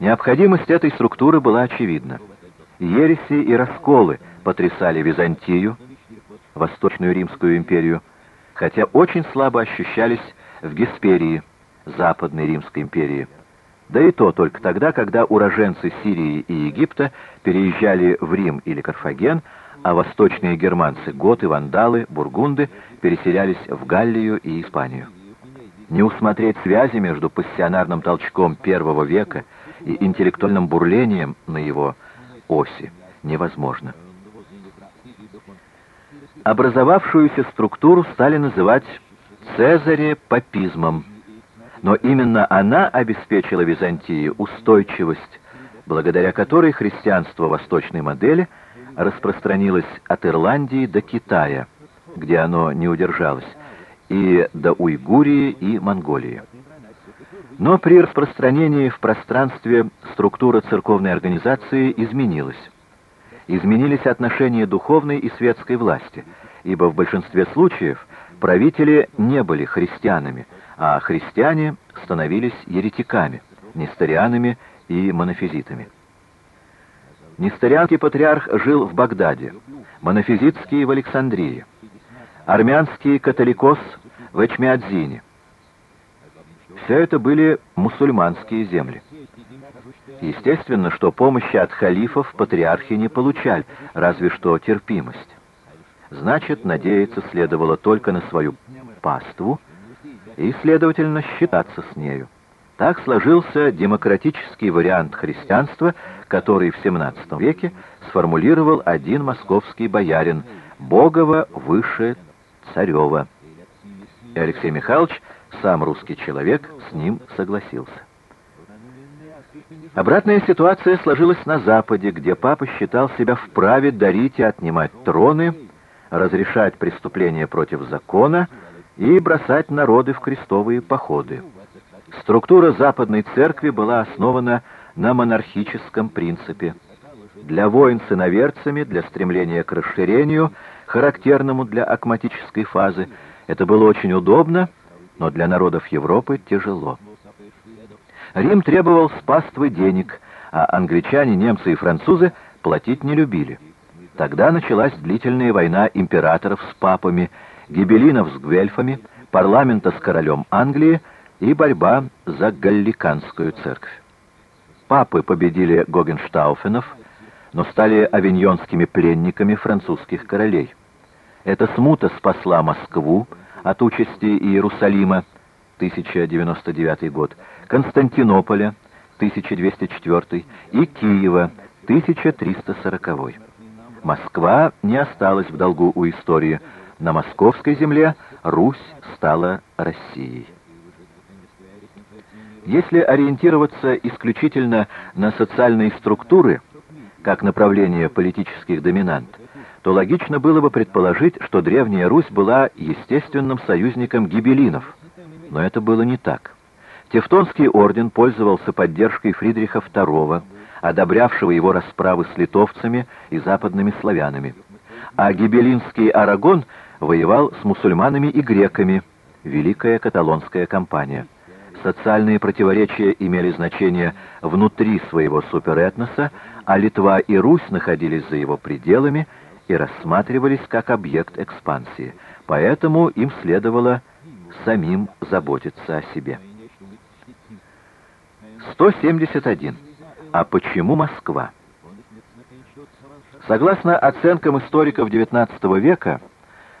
Необходимость этой структуры была очевидна. Ереси и расколы потрясали Византию, Восточную Римскую империю, хотя очень слабо ощущались в Гесперии, Западной Римской империи. Да и то только тогда, когда уроженцы Сирии и Египта переезжали в Рим или Карфаген, а восточные германцы, готы, вандалы, бургунды переселялись в Галлию и Испанию. Не усмотреть связи между пассионарным толчком первого века и интеллектуальным бурлением на его оси невозможно. Образовавшуюся структуру стали называть Цезаре-папизмом, но именно она обеспечила Византии устойчивость, благодаря которой христианство восточной модели распространилось от Ирландии до Китая, где оно не удержалось, и до Уйгурии и Монголии. Но при распространении в пространстве структура церковной организации изменилась. Изменились отношения духовной и светской власти, ибо в большинстве случаев правители не были христианами, а христиане становились еретиками, несторианами и монофизитами. Несторианский патриарх жил в Багдаде, монофизитский в Александрии, армянский католикос в Эчмиадзине. Все это были мусульманские земли. Естественно, что помощи от халифов патриархи не получали, разве что терпимость. Значит, надеяться следовало только на свою паству и, следовательно, считаться с нею. Так сложился демократический вариант христианства, который в XVII веке сформулировал один московский боярин «Богова выше царева». И Алексей Михайлович, сам русский человек, с ним согласился. Обратная ситуация сложилась на Западе, где папа считал себя вправе дарить и отнимать троны, разрешать преступления против закона и бросать народы в крестовые походы. Структура Западной Церкви была основана на монархическом принципе. Для войн с иноверцами, для стремления к расширению, характерному для акматической фазы, это было очень удобно, но для народов Европы тяжело. Рим требовал с паствы денег, а англичане, немцы и французы платить не любили. Тогда началась длительная война императоров с папами, гибелинов с гвельфами, парламента с королем Англии и борьба за галликанскую церковь. Папы победили Гогенштауфенов, но стали авиньонскими пленниками французских королей. Эта смута спасла Москву от участи Иерусалима, 1099 год, Константинополя, 1204 и Киева, 1340. Москва не осталась в долгу у истории. На московской земле Русь стала Россией. Если ориентироваться исключительно на социальные структуры, как направление политических доминант, то логично было бы предположить, что Древняя Русь была естественным союзником гибелинов. Но это было не так. Тевтонский орден пользовался поддержкой Фридриха II, одобрявшего его расправы с литовцами и западными славянами. А гибелинский Арагон воевал с мусульманами и греками, Великая Каталонская кампания. Социальные противоречия имели значение внутри своего суперэтноса, а Литва и Русь находились за его пределами и рассматривались как объект экспансии, поэтому им следовало самим заботиться о себе. 171. А почему Москва? Согласно оценкам историков XIX века,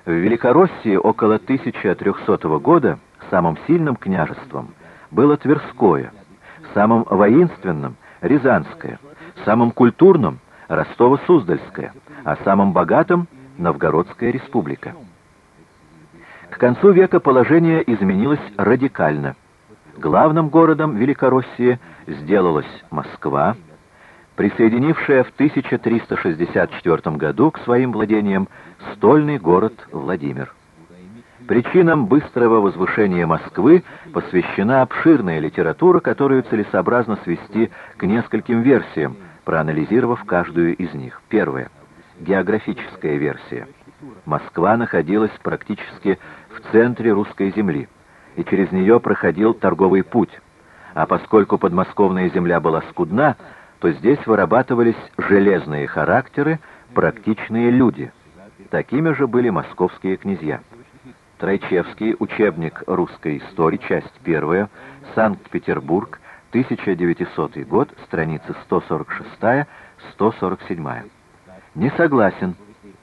в Великороссии около 1300 года самым сильным княжеством было Тверское, самым воинственным — Рязанское, самым культурным — Ростово-Суздальское, а самым богатым — Новгородская республика. К концу века положение изменилось радикально. Главным городом Великороссии сделалась Москва, присоединившая в 1364 году к своим владениям стольный город Владимир. Причинам быстрого возвышения Москвы посвящена обширная литература, которую целесообразно свести к нескольким версиям, проанализировав каждую из них. Первая. Географическая версия. Москва находилась практически в центре русской земли, и через нее проходил торговый путь, А поскольку подмосковная земля была скудна, то здесь вырабатывались железные характеры, практичные люди. Такими же были московские князья. Тройчевский, учебник русской истории, часть 1, Санкт-Петербург, 1900 год, страницы 146-147. Не согласен